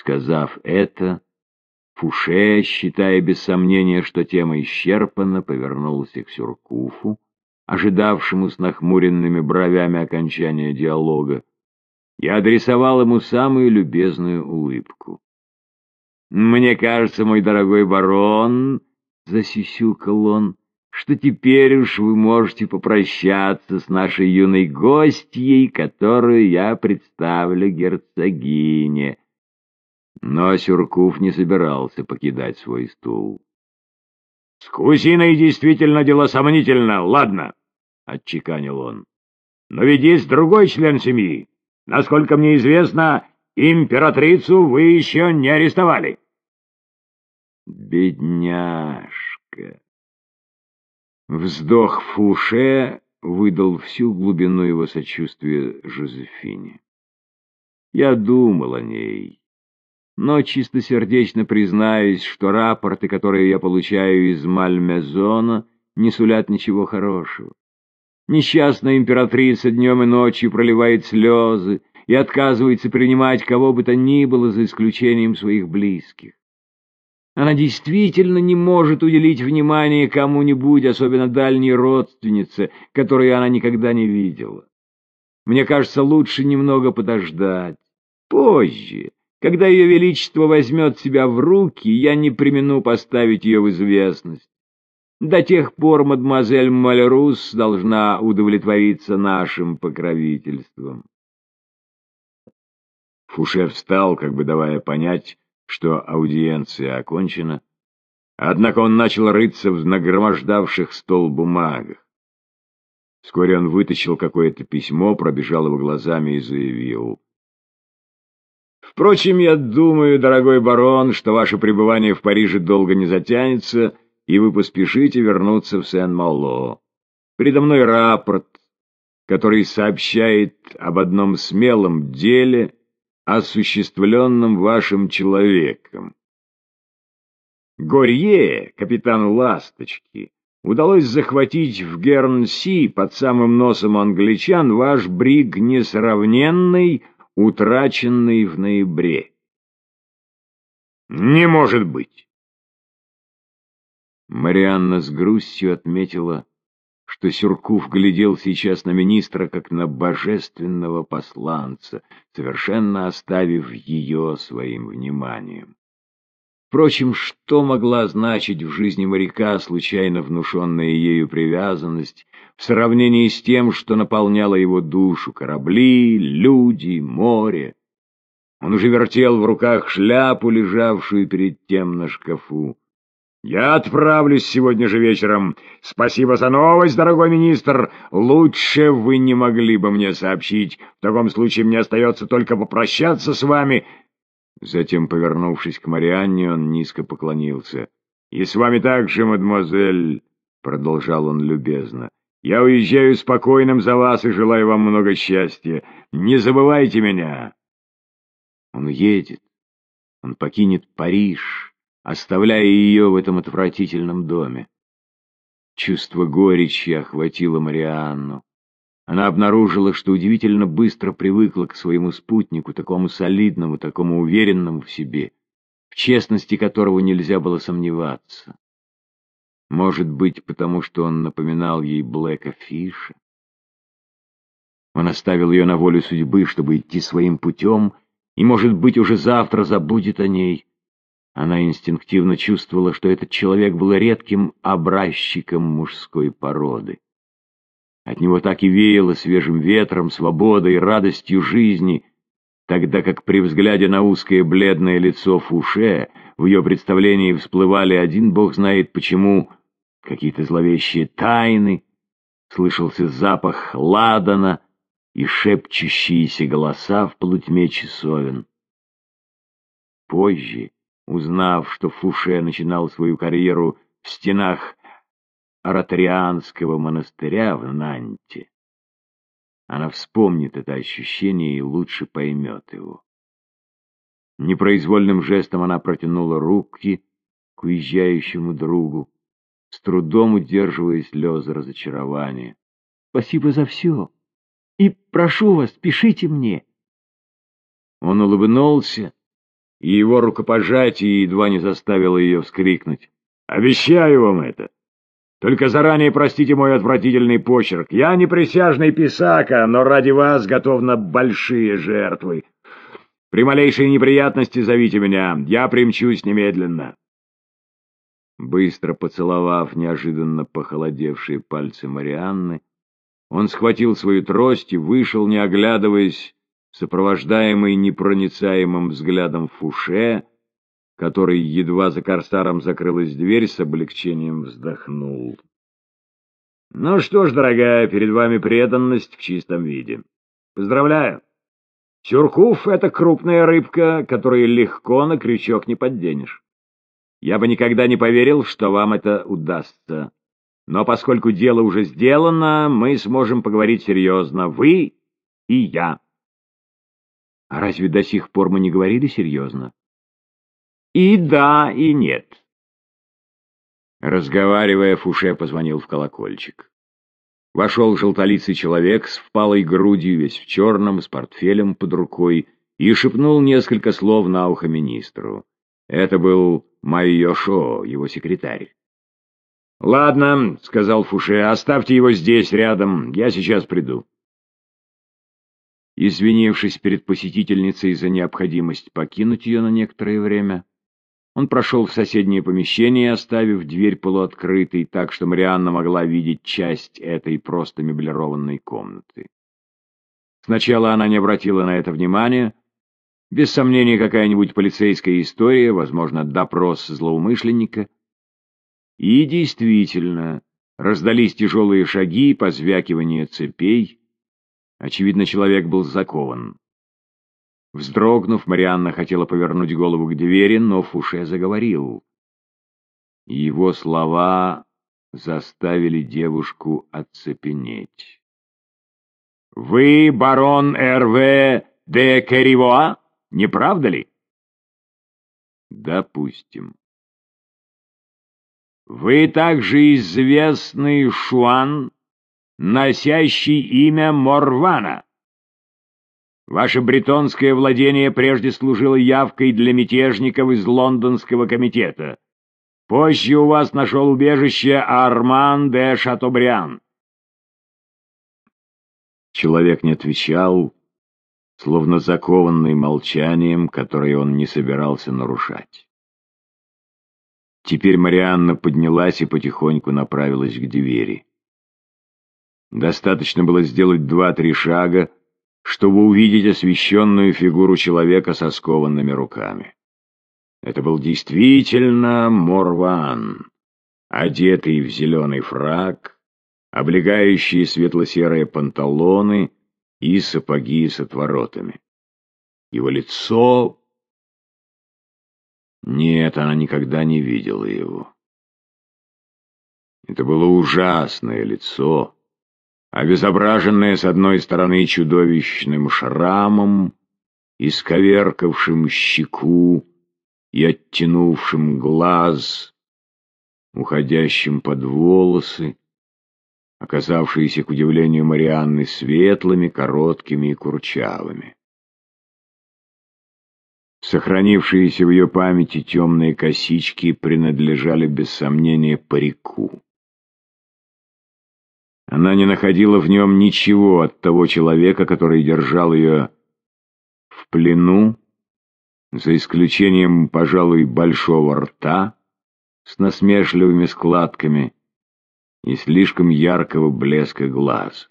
Сказав это, Фуше, считая без сомнения, что тема исчерпана, повернулся к Сюркуфу, ожидавшему с нахмуренными бровями окончания диалога. Я адресовал ему самую любезную улыбку. «Мне кажется, мой дорогой барон», — засюсюкал он, — «что теперь уж вы можете попрощаться с нашей юной гостьей, которую я представлю герцогине». Но Сюркуф не собирался покидать свой стул. — С кузиной действительно дело сомнительно, ладно, — отчеканил он. — Но ведь есть другой член семьи. Насколько мне известно, императрицу вы еще не арестовали. Бедняжка. Вздох Фуше выдал всю глубину его сочувствия Жозефине. Я думал о ней но чистосердечно признаюсь, что рапорты, которые я получаю из Мальмезона, не сулят ничего хорошего. Несчастная императрица днем и ночью проливает слезы и отказывается принимать кого бы то ни было за исключением своих близких. Она действительно не может уделить внимание кому-нибудь, особенно дальней родственнице, которую она никогда не видела. Мне кажется, лучше немного подождать. Позже, когда ее величество возьмет себя в руки, я не примену поставить ее в известность. До тех пор мадемуазель Малерус должна удовлетвориться нашим покровительством. Фуше встал, как бы давая понять, что аудиенция окончена, однако он начал рыться в нагромождавших стол бумагах. Вскоре он вытащил какое-то письмо, пробежал его глазами и заявил — Впрочем, я думаю, дорогой барон, что ваше пребывание в Париже долго не затянется, и вы поспешите вернуться в Сен-Мало. Передо мной рапорт, который сообщает об одном смелом деле, осуществленном вашим человеком. Горье, капитану «Ласточки», удалось захватить в Гернси под самым носом англичан ваш бриг несравненный, утраченный в ноябре. Не может быть! Марианна с грустью отметила, что Сюркув глядел сейчас на министра как на божественного посланца, совершенно оставив ее своим вниманием. Впрочем, что могла значить в жизни моряка случайно внушенная ею привязанность в сравнении с тем, что наполняло его душу корабли, люди, море? Он уже вертел в руках шляпу, лежавшую перед тем на шкафу. «Я отправлюсь сегодня же вечером. Спасибо за новость, дорогой министр. Лучше вы не могли бы мне сообщить. В таком случае мне остается только попрощаться с вами Затем, повернувшись к Марианне, он низко поклонился. — И с вами также, мадемуазель, — продолжал он любезно. — Я уезжаю спокойным за вас и желаю вам много счастья. Не забывайте меня. Он едет. Он покинет Париж, оставляя ее в этом отвратительном доме. Чувство горечи охватило Марианну. Она обнаружила, что удивительно быстро привыкла к своему спутнику, такому солидному, такому уверенному в себе, в честности которого нельзя было сомневаться. Может быть, потому что он напоминал ей Блэка Фиша? Он оставил ее на волю судьбы, чтобы идти своим путем, и, может быть, уже завтра забудет о ней. Она инстинктивно чувствовала, что этот человек был редким образчиком мужской породы. От него так и веяло свежим ветром, свободой, радостью жизни, тогда как при взгляде на узкое бледное лицо Фуше в ее представлении всплывали один бог знает почему какие-то зловещие тайны, слышался запах ладана и шепчущиеся голоса в полутьме часовен. Позже, узнав, что Фуше начинал свою карьеру в стенах Аратарианского монастыря в Нанте. Она вспомнит это ощущение и лучше поймет его. Непроизвольным жестом она протянула руки к уезжающему другу, с трудом удерживая слезы разочарования. «Спасибо за все. И прошу вас, пишите мне». Он улыбнулся и его рукопожатие едва не заставило ее вскрикнуть. «Обещаю вам это! Только заранее простите мой отвратительный почерк. Я не присяжный писака, но ради вас готов на большие жертвы. При малейшей неприятности зовите меня, я примчусь немедленно». Быстро поцеловав неожиданно похолодевшие пальцы Марианны, он схватил свою трость и вышел, не оглядываясь, сопровождаемый непроницаемым взглядом Фуше, который, едва за корсаром закрылась дверь, с облегчением вздохнул. «Ну что ж, дорогая, перед вами преданность в чистом виде. Поздравляю! Сюркуф — это крупная рыбка, которую легко на крючок не подденешь. Я бы никогда не поверил, что вам это удастся. Но поскольку дело уже сделано, мы сможем поговорить серьезно, вы и я». А разве до сих пор мы не говорили серьезно? И да, и нет. Разговаривая, Фуше позвонил в колокольчик. Вошел желтолицый человек с впалой грудью, весь в черном, с портфелем под рукой, и шепнул несколько слов на ухо министру. Это был Майошо, его секретарь. «Ладно», — сказал Фуше, — «оставьте его здесь, рядом, я сейчас приду». Извинившись перед посетительницей за необходимость покинуть ее на некоторое время, он прошел в соседнее помещение, оставив дверь полуоткрытой, так что Марианна могла видеть часть этой просто меблированной комнаты. Сначала она не обратила на это внимания. Без сомнения, какая-нибудь полицейская история, возможно, допрос злоумышленника. И действительно, раздались тяжелые шаги, позвякивание цепей — Очевидно, человек был закован. Вздрогнув, Марианна хотела повернуть голову к двери, но Фуше заговорил. Его слова заставили девушку оцепенеть. «Вы барон Р.В. де Керривоа, не правда ли?» «Допустим». «Вы также известный Шуан носящий имя Морвана. Ваше бретонское владение прежде служило явкой для мятежников из лондонского комитета. Позже у вас нашел убежище Арман де Шатобриан. Человек не отвечал, словно закованный молчанием, которое он не собирался нарушать. Теперь Марианна поднялась и потихоньку направилась к двери. Достаточно было сделать два-три шага, чтобы увидеть освещенную фигуру человека со скованными руками. Это был действительно Морван, одетый в зеленый фраг, облегающие светло-серые панталоны и сапоги с отворотами. Его лицо... Нет, она никогда не видела его. Это было ужасное лицо обезображенное с одной стороны чудовищным шрамом, исковеркавшим щеку и оттянувшим глаз, уходящим под волосы, оказавшиеся, к удивлению Марианны, светлыми, короткими и курчавыми. Сохранившиеся в ее памяти темные косички принадлежали без сомнения парику. Она не находила в нем ничего от того человека, который держал ее в плену, за исключением, пожалуй, большого рта с насмешливыми складками и слишком яркого блеска глаз.